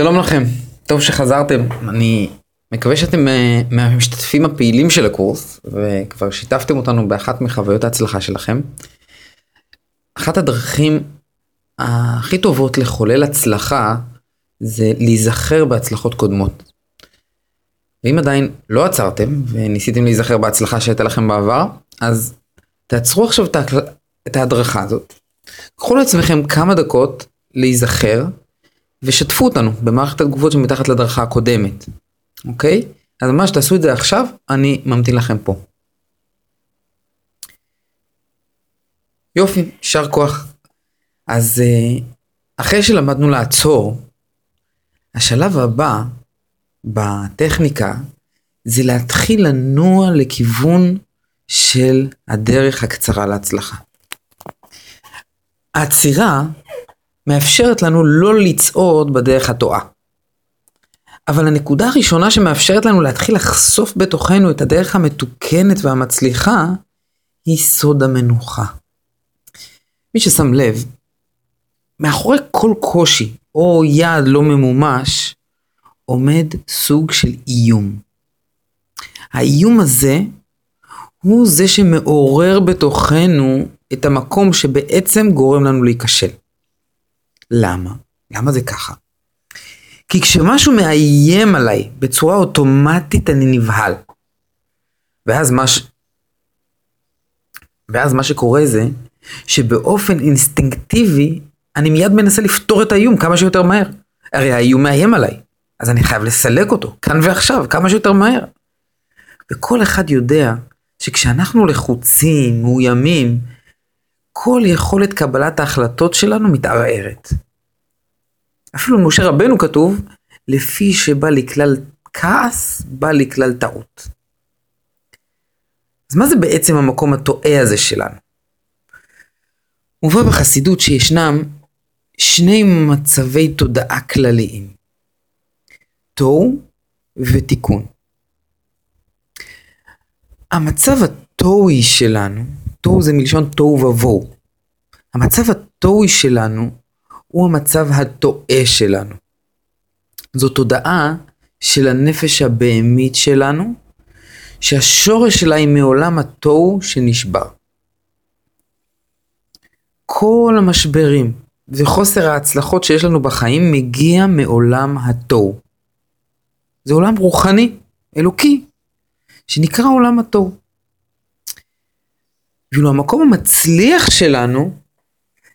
שלום לכם, טוב שחזרתם. אני מקווה שאתם אה, מהמשתתפים הפעילים של הקורס, וכבר שיתפתם אותנו באחת מחוויות ההצלחה שלכם. אחת הדרכים הכי טובות לחולל הצלחה זה להיזכר בהצלחות קודמות. ואם עדיין לא עצרתם וניסיתם להיזכר בהצלחה שהייתה לכם בעבר, אז תעצרו עכשיו את ההדרכה הזאת. קחו לעצמכם כמה דקות להיזכר ושתפו אותנו במערכת התגובות שמתחת לדרכה הקודמת, אוקיי? אז ממש תעשו את זה עכשיו, אני ממתין לכם פה. יופי, יישר כוח. אז אה, אחרי שלמדנו לעצור, השלב הבא בטכניקה זה להתחיל לנוע לכיוון של הדרך הקצרה להצלחה. העצירה מאפשרת לנו לא לצעוד בדרך הטועה. אבל הנקודה הראשונה שמאפשרת לנו להתחיל לחשוף בתוכנו את הדרך המתוקנת והמצליחה, היא סוד המנוחה. מי ששם לב, מאחורי כל קושי או יעד לא ממומש, עומד סוג של איום. האיום הזה הוא זה שמעורר בתוכנו את המקום שבעצם גורם לנו להיכשל. למה? למה זה ככה? כי כשמשהו מאיים עליי בצורה אוטומטית אני נבהל. ואז מה, ש... ואז מה שקורה זה שבאופן אינסטינקטיבי אני מיד מנסה לפתור את האיום כמה שיותר מהר. הרי האיום מאיים עליי, אז אני חייב לסלק אותו, כאן ועכשיו, כמה שיותר מהר. וכל אחד יודע שכשאנחנו לחוצים, מאוימים, כל יכולת קבלת ההחלטות שלנו מתערערת. אפילו משה רבנו כתוב, לפי שבא לכלל כעס, בא לכלל טעות. אז מה זה בעצם המקום הטועה הזה שלנו? מובא בחסידות שישנם שני מצבי תודעה כלליים, תוהו ותיקון. המצב התוהי שלנו תוהו זה מלשון תוהו ובוהו. המצב התוהי שלנו הוא המצב הטועה שלנו. זו תודעה של הנפש הבהמית שלנו, שהשורש שלה היא מעולם התוהו שנשבר. כל המשברים וחוסר ההצלחות שיש לנו בחיים מגיע מעולם התוהו. זה עולם רוחני, אלוקי, שנקרא עולם התוהו. ואילו המקום המצליח שלנו,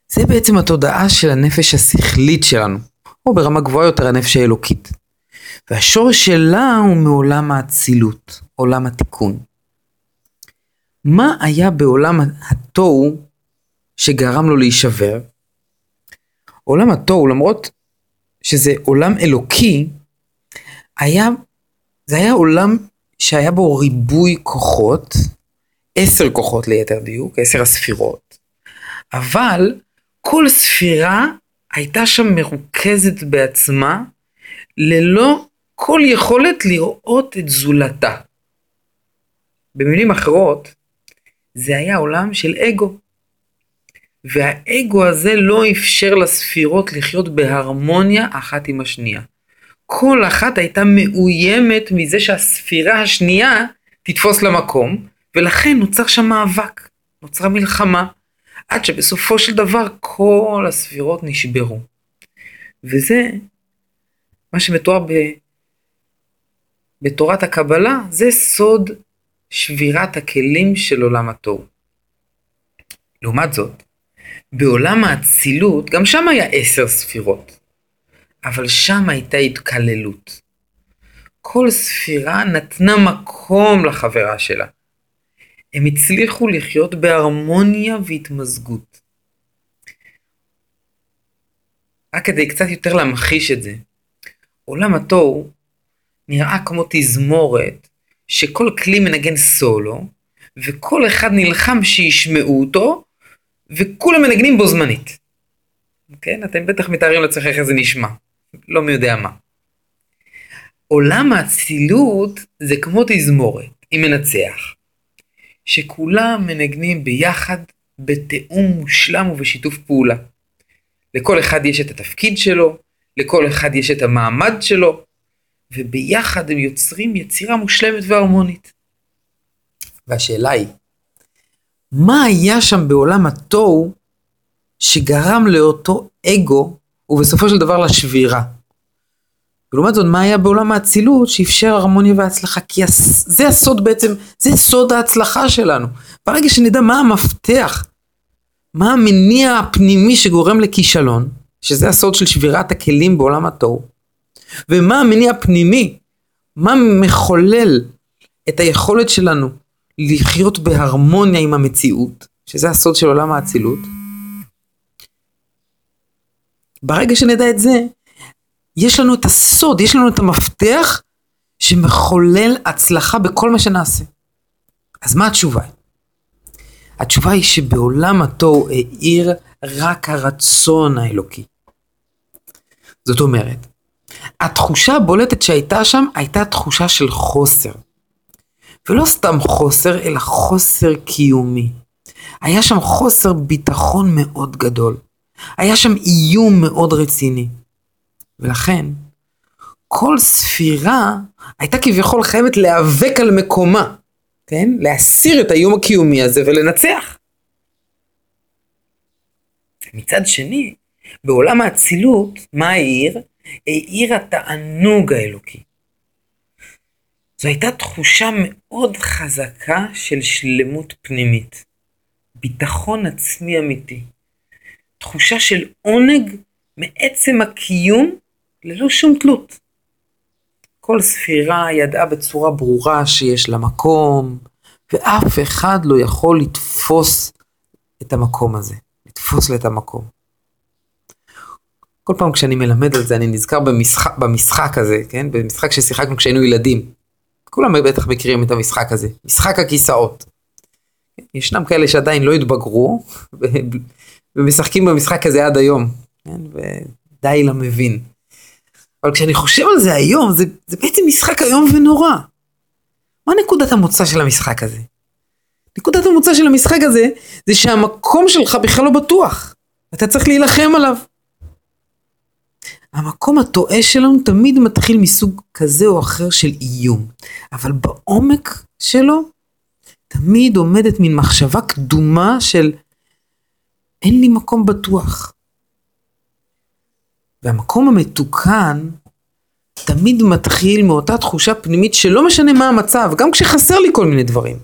זה בעצם התודעה של הנפש השכלית שלנו, או ברמה גבוהה יותר הנפש האלוקית. והשורש שלה הוא מעולם האצילות, עולם התיקון. מה היה בעולם התוהו שגרם לו להישבר? עולם התוהו, למרות שזה עולם אלוקי, היה, זה היה עולם שהיה בו ריבוי כוחות, עשר כוחות ליתר דיוק, עשר הספירות, אבל כל ספירה הייתה שם מרוכזת בעצמה, ללא כל יכולת לראות את זולתה. במילים אחרות, זה היה עולם של אגו. והאגו הזה לא אפשר לספירות לחיות בהרמוניה אחת עם השנייה. כל אחת הייתה מאוימת מזה שהספירה השנייה תתפוס לה מקום, ולכן נוצר שם מאבק, נוצרה מלחמה, עד שבסופו של דבר כל הספירות נשברו. וזה מה שמתואר ב... בתורת הקבלה, זה סוד שבירת הכלים של עולם התוהו. לעומת זאת, בעולם האצילות, גם שם היה עשר ספירות, אבל שם הייתה התקללות. כל ספירה נתנה מקום לחברה שלה. הם הצליחו לחיות בהרמוניה והתמזגות. רק כדי קצת יותר להמחיש את זה, עולם התוהו נראה כמו תזמורת שכל כלי מנגן סולו, וכל אחד נלחם שישמעו אותו, וכולם מנגנים בו זמנית. כן? אתם בטח מתארים לעצמכם איך זה נשמע. לא מי יודע מה. עולם האצילות זה כמו תזמורת, עם מנצח. שכולם מנגנים ביחד בתיאום מושלם ובשיתוף פעולה. לכל אחד יש את התפקיד שלו, לכל אחד יש את המעמד שלו, וביחד הם יוצרים יצירה מושלמת והרמונית. והשאלה היא, מה היה שם בעולם התוהו שגרם לאותו אגו ובסופו של דבר לשבירה? ולעומת זאת, מה היה בעולם האצילות שאפשר הרמוניה והצלחה? כי זה הסוד בעצם, זה סוד ההצלחה שלנו. ברגע שנדע מה המפתח, מה המניע הפנימי שגורם לכישלון, שזה הסוד של שבירת הכלים בעולם התוהו, ומה המניע הפנימי, מה מחולל את היכולת שלנו לחיות בהרמוניה עם המציאות, שזה הסוד של עולם האצילות. ברגע שנדע את זה, יש לנו את הסוד, יש לנו את המפתח שמחולל הצלחה בכל מה שנעשה. אז מה התשובה? התשובה היא שבעולם התוהו האיר רק הרצון האלוקי. זאת אומרת, התחושה הבולטת שהייתה שם הייתה תחושה של חוסר. ולא סתם חוסר, אלא חוסר קיומי. היה שם חוסר ביטחון מאוד גדול. היה שם איום מאוד רציני. ולכן, כל ספירה הייתה כביכול חייבת להיאבק על מקומה, כן? להסיר את האיום הקיומי הזה ולנצח. מצד שני, בעולם האצילות, מה העיר? העיר התענוג האלוקי. זו הייתה תחושה מאוד חזקה של שלמות פנימית, ביטחון עצמי אמיתי, תחושה של עונג מעצם הקיום ללא שום תלות. כל ספירה ידעה בצורה ברורה שיש לה מקום, ואף אחד לא יכול לתפוס את המקום הזה, לתפוס לה את המקום. כל פעם כשאני מלמד על זה, אני נזכר במשחק, במשחק הזה, כן? במשחק ששיחקנו כשהיינו ילדים. כולם בטח מכירים את המשחק הזה, משחק הכיסאות. ישנם כאלה שעדיין לא התבגרו, ומשחקים במשחק הזה עד היום, כן? ודי למבין. אבל כשאני חושב על זה היום, זה, זה בעצם משחק איום ונורא. מה נקודת המוצא של המשחק הזה? נקודת המוצא של המשחק הזה, זה שהמקום שלך בכלל לא בטוח. אתה צריך להילחם עליו. המקום הטועה שלנו תמיד מתחיל מסוג כזה או אחר של איום, אבל בעומק שלו תמיד עומדת מין מחשבה קדומה של אין לי מקום בטוח. והמקום המתוקן תמיד מתחיל מאותה תחושה פנימית שלא משנה מה המצב, גם כשחסר לי כל מיני דברים.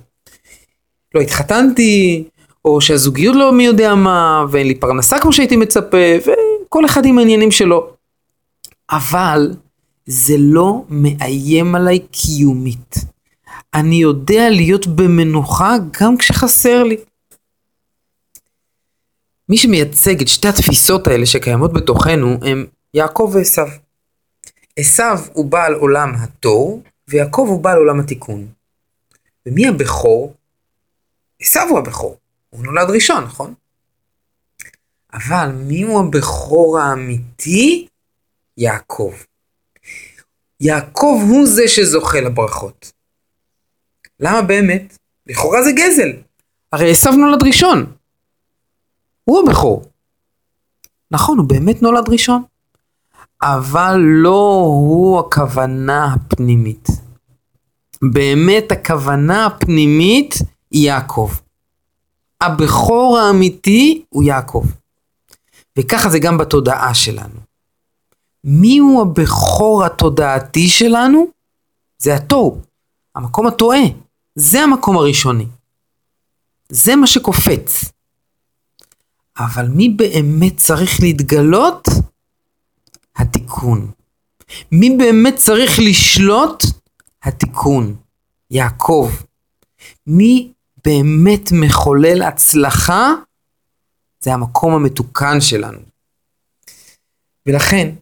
לא התחתנתי, או שהזוגיות לא מי יודע מה, ואין לי פרנסה כמו שהייתי מצפה, וכל אחד עם העניינים שלו. אבל זה לא מאיים עליי קיומית. אני יודע להיות במנוחה גם כשחסר לי. מי שמייצג את שתי התפיסות האלה שקיימות בתוכנו הם יעקב ועשו. עשו הוא בעל עולם התוהו, ויעקב הוא בעל עולם התיקון. ומי הבכור? עשו הוא הבכור. הוא נולד ראשון, נכון? אבל מי הוא הבכור האמיתי? יעקב. יעקב הוא זה שזוכה לברכות. למה באמת? לכאורה זה גזל. הרי עשו נולד ראשון. הוא הבכור. נכון, הוא באמת נולד ראשון. אבל לא הוא הכוונה הפנימית. באמת הכוונה הפנימית היא יעקב. הבכור האמיתי הוא יעקב. וככה זה גם בתודעה שלנו. מי הוא הבכור התודעתי שלנו? זה התוהו, המקום הטועה. זה המקום הראשוני. זה מה שקופץ. אבל מי באמת צריך להתגלות? התיקון. מי באמת צריך לשלוט? התיקון. יעקב. מי באמת מחולל הצלחה? זה המקום המתוקן שלנו. ולכן,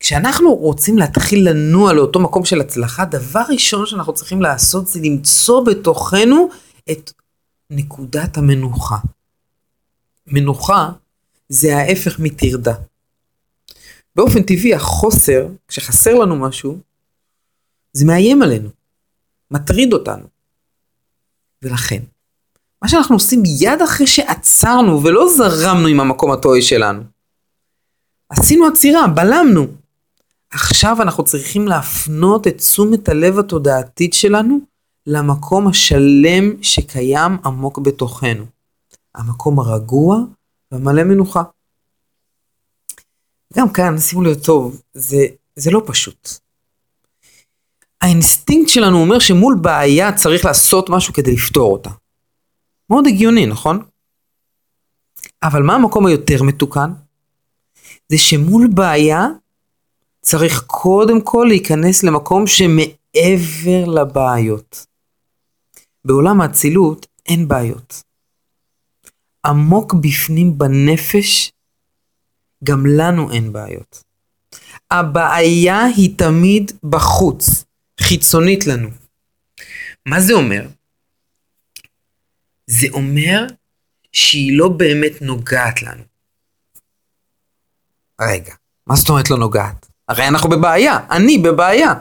כשאנחנו רוצים להתחיל לנוע לאותו מקום של הצלחה, דבר ראשון שאנחנו צריכים לעשות זה למצוא בתוכנו את נקודת המנוחה. מנוחה זה ההפך מטרדה. באופן טבעי החוסר, כשחסר לנו משהו, זה מאיים עלינו, מטריד אותנו. ולכן, מה שאנחנו עושים מיד אחרי שעצרנו ולא זרמנו עם המקום הטועה שלנו, עשינו עצירה, בלמנו. עכשיו אנחנו צריכים להפנות את תשומת הלב התודעתית שלנו למקום השלם שקיים עמוק בתוכנו. המקום הרגוע והמלא מנוחה. גם כאן, שימו לב טוב, זה, זה לא פשוט. האינסטינקט שלנו אומר שמול בעיה צריך לעשות משהו כדי לפתור אותה. מאוד הגיוני, נכון? אבל מה המקום היותר מתוקן? זה שמול בעיה צריך קודם כל להיכנס למקום שמעבר לבעיות. בעולם האצילות אין בעיות. עמוק בפנים בנפש, גם לנו אין בעיות. הבעיה היא תמיד בחוץ, חיצונית לנו. מה זה אומר? זה אומר שהיא לא באמת נוגעת לנו. רגע, מה זאת אומרת לא נוגעת? הרי אנחנו בבעיה, אני בבעיה.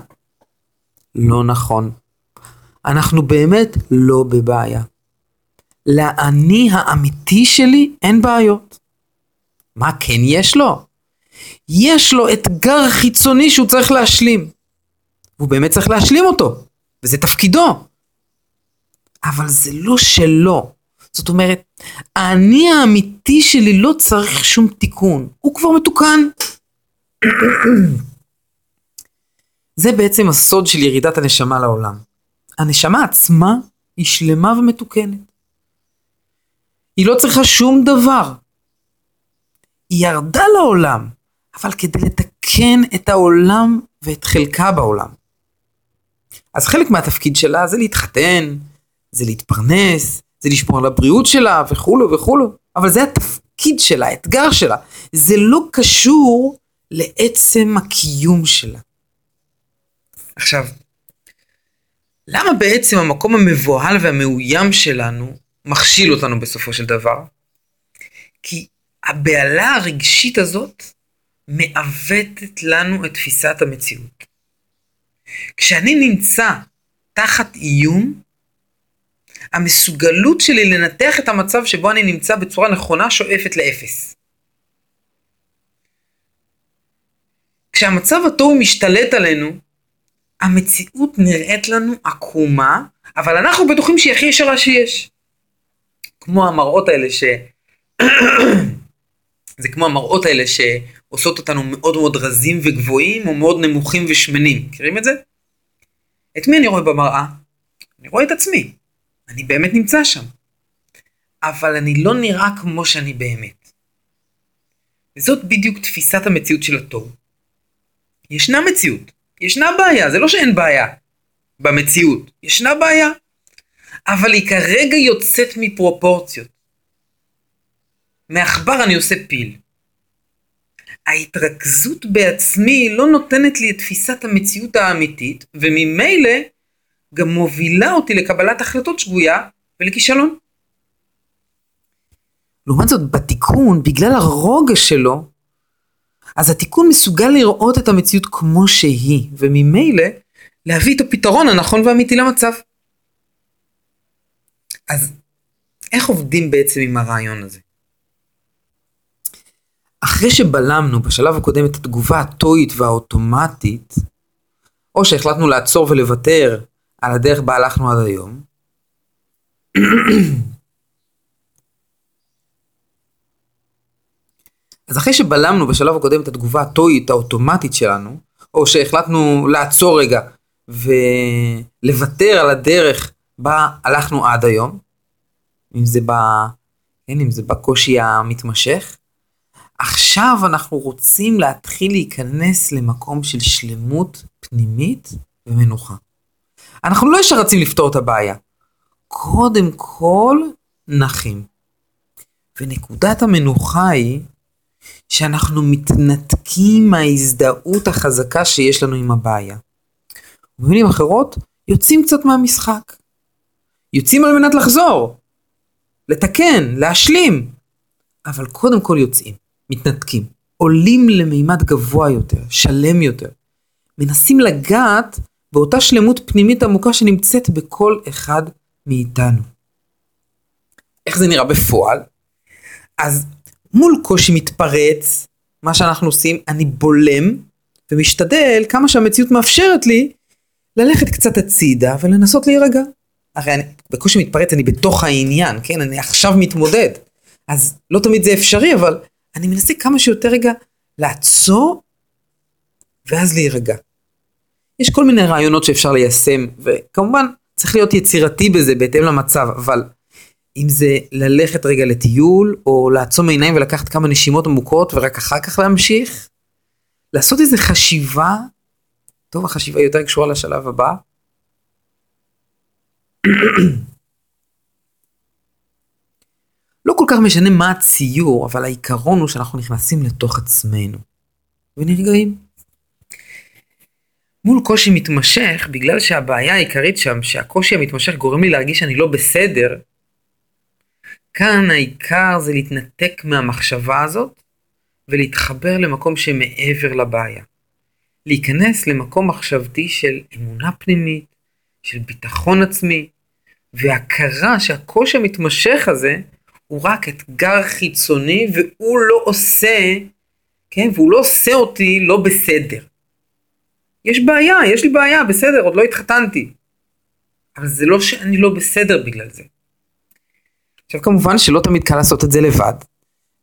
לא נכון. אנחנו באמת לא בבעיה. לאני האמיתי שלי אין בעיות. מה כן יש לו? יש לו אתגר חיצוני שהוא צריך להשלים. הוא באמת צריך להשלים אותו, וזה תפקידו. אבל זה לא שלו. זאת אומרת, האני האמיתי שלי לא צריך שום תיקון, הוא כבר מתוקן. זה בעצם הסוד של ירידת הנשמה לעולם. הנשמה עצמה היא שלמה ומתוקנת. היא לא צריכה שום דבר. היא ירדה לעולם, אבל כדי לתקן את העולם ואת חלקה בעולם. אז חלק מהתפקיד שלה זה להתחתן, זה להתפרנס, זה לשמור על הבריאות שלה וכולו וכולו, אבל זה התפקיד שלה, האתגר שלה. זה לא קשור לעצם הקיום שלה. עכשיו, למה בעצם המקום המבוהל והמאוים שלנו מכשיל אותנו בסופו של דבר? כי הבהלה הרגשית הזאת מעוותת לנו את תפיסת המציאות. כשאני נמצא תחת איום, המסוגלות שלי לנתח את המצב שבו אני נמצא בצורה נכונה שואפת לאפס. כשהמצב הטוב משתלט עלינו, המציאות נראית לנו עקומה, אבל אנחנו בטוחים שהיא הכי ישרה שיש. כמו המראות האלה ש... זה כמו המראות האלה שעושות אותנו מאוד מאוד רזים וגבוהים, או מאוד נמוכים ושמנים. מכירים את זה? את מי אני רואה במראה? אני רואה את עצמי. אני באמת נמצא שם. אבל אני לא נראה כמו שאני באמת. וזאת בדיוק תפיסת המציאות של הטוב. ישנה מציאות, ישנה בעיה, זה לא שאין בעיה במציאות, ישנה בעיה. אבל היא כרגע יוצאת מפרופורציות. מעכבר אני עושה פיל. ההתרכזות בעצמי לא נותנת לי את תפיסת המציאות האמיתית, וממילא גם מובילה אותי לקבלת החלטות שגויה ולכישלון. לעומת זאת, בתיקון, בגלל הרוגע שלו, אז התיקון מסוגל לראות את המציאות כמו שהיא, וממילא להביא את הפתרון הנכון והאמיתי למצב. אז איך עובדים בעצם עם הרעיון הזה? אחרי שבלמנו בשלב הקודם את התגובה הטואית והאוטומטית, או שהחלטנו לעצור ולוותר על הדרך בה הלכנו עד היום, אז אחרי שבלמנו בשלב הקודם את התגובה הטואית האוטומטית שלנו, או שהחלטנו לעצור רגע ולוותר על הדרך בה הלכנו עד היום, אם זה, ב... כן, אם זה בקושי המתמשך, עכשיו אנחנו רוצים להתחיל להיכנס למקום של שלמות פנימית ומנוחה. אנחנו לא ישר רצים לפתור את הבעיה. קודם כל, נחים. ונקודת המנוחה היא שאנחנו מתנתקים מההזדהות החזקה שיש לנו עם הבעיה. במילים אחרות, יוצאים קצת מהמשחק. יוצאים על מנת לחזור, לתקן, להשלים, אבל קודם כל יוצאים, מתנתקים, עולים למימד גבוה יותר, שלם יותר, מנסים לגעת באותה שלמות פנימית עמוקה שנמצאת בכל אחד מאיתנו. איך זה נראה בפועל? אז מול קושי מתפרץ, מה שאנחנו עושים, אני בולם ומשתדל כמה שהמציאות מאפשרת לי ללכת קצת הצידה ולנסות להירגע. הרי אני בקושי מתפרץ, אני בתוך העניין, כן? אני עכשיו מתמודד. אז לא תמיד זה אפשרי, אבל אני מנסה כמה שיותר רגע לעצור ואז להירגע. יש כל מיני רעיונות שאפשר ליישם, וכמובן צריך להיות יצירתי בזה בהתאם למצב, אבל אם זה ללכת רגע לטיול, או לעצום עיניים ולקחת כמה נשימות עמוקות ורק אחר כך להמשיך, לעשות איזה חשיבה, טוב, החשיבה יותר קשורה לשלב הבא. לא כל כך משנה מה הציור, אבל העיקרון הוא שאנחנו נכנסים לתוך עצמנו ונרגעים. מול קושי מתמשך, בגלל שהבעיה העיקרית שם, שהקושי המתמשך גורם לי להרגיש שאני לא בסדר, כאן העיקר זה להתנתק מהמחשבה הזאת ולהתחבר למקום שמעבר לבעיה. להיכנס למקום מחשבתי של אמונה פנימית, של ביטחון עצמי, והכרה שהקושי המתמשך הזה הוא רק אתגר חיצוני והוא לא עושה, כן, והוא לא עושה אותי לא בסדר. יש בעיה, יש לי בעיה, בסדר, עוד לא התחתנתי. אבל זה לא שאני לא בסדר בגלל זה. עכשיו כמובן שלא תמיד קל לעשות את זה לבד,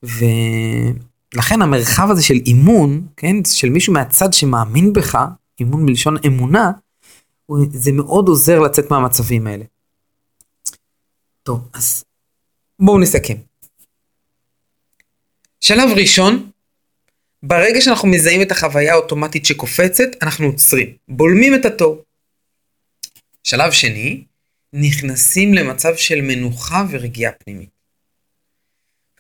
ולכן המרחב הזה של אימון, כן, של מישהו מהצד שמאמין בך, אימון מלשון אמונה, זה מאוד עוזר לצאת מהמצבים האלה. טוב, אז בואו נסכם. שלב ראשון, ברגע שאנחנו מזהים את החוויה האוטומטית שקופצת, אנחנו עוצרים, בולמים את התור. שלב שני, נכנסים למצב של מנוחה ורגיעה פנימית.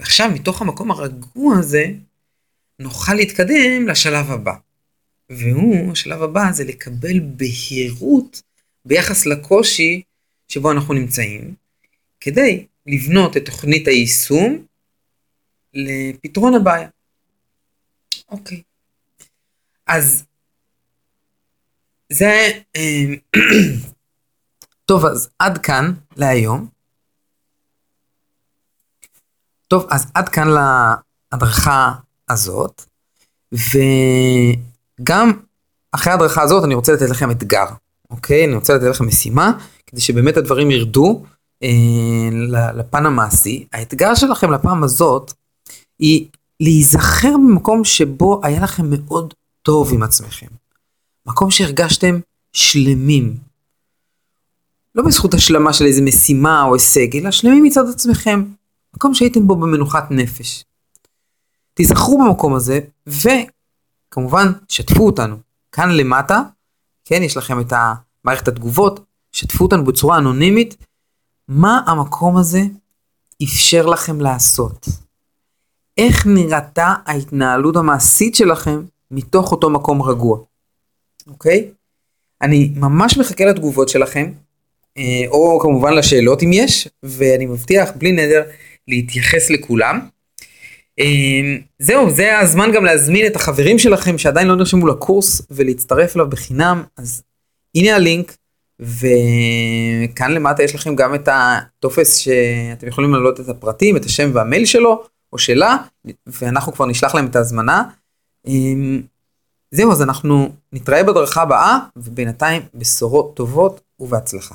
ועכשיו, מתוך המקום הרגוע הזה, נוכל להתקדם לשלב הבא. והוא, השלב הבא זה לקבל בהירות ביחס לקושי שבו אנחנו נמצאים, כדי לבנות את תוכנית היישום לפתרון הבעיה. אוקיי. אז זה... אה, טוב, אז עד כאן להיום. טוב, אז עד כאן להדרכה הזאת, וגם אחרי ההדרכה הזאת אני רוצה לתת לכם אתגר, אוקיי? אני רוצה לתת לכם משימה, כדי שבאמת הדברים ירדו לפן המעשי. האתגר שלכם לפעם הזאת היא להיזכר במקום שבו היה לכם מאוד טוב עם עצמכם. מקום שהרגשתם שלמים. לא בזכות השלמה של איזה משימה או הישג, אלא שלמים מצד עצמכם. מקום שהייתם בו במנוחת נפש. תיזכרו במקום הזה, וכמובן, שתפו אותנו. כאן למטה, כן, יש לכם את מערכת התגובות, שתפו אותנו בצורה אנונימית, מה המקום הזה אפשר לכם לעשות. איך נראתה ההתנהלות המעשית שלכם מתוך אותו מקום רגוע, אוקיי? אני ממש מחכה לתגובות שלכם, אה, או כמובן לשאלות אם יש, ואני מבטיח בלי נדר להתייחס לכולם. אה, זהו, זה הזמן גם להזמין את החברים שלכם שעדיין לא נרשמו לקורס ולהצטרף אליו בחינם, אז הנה הלינק, וכאן למטה יש לכם גם את הטופס שאתם יכולים להעלות את הפרטים, את השם והמייל שלו. או שלה, ואנחנו כבר נשלח להם את ההזמנה. אמ, זהו, אז אנחנו נתראה בדרכה הבאה, ובינתיים בשורות טובות ובהצלחה.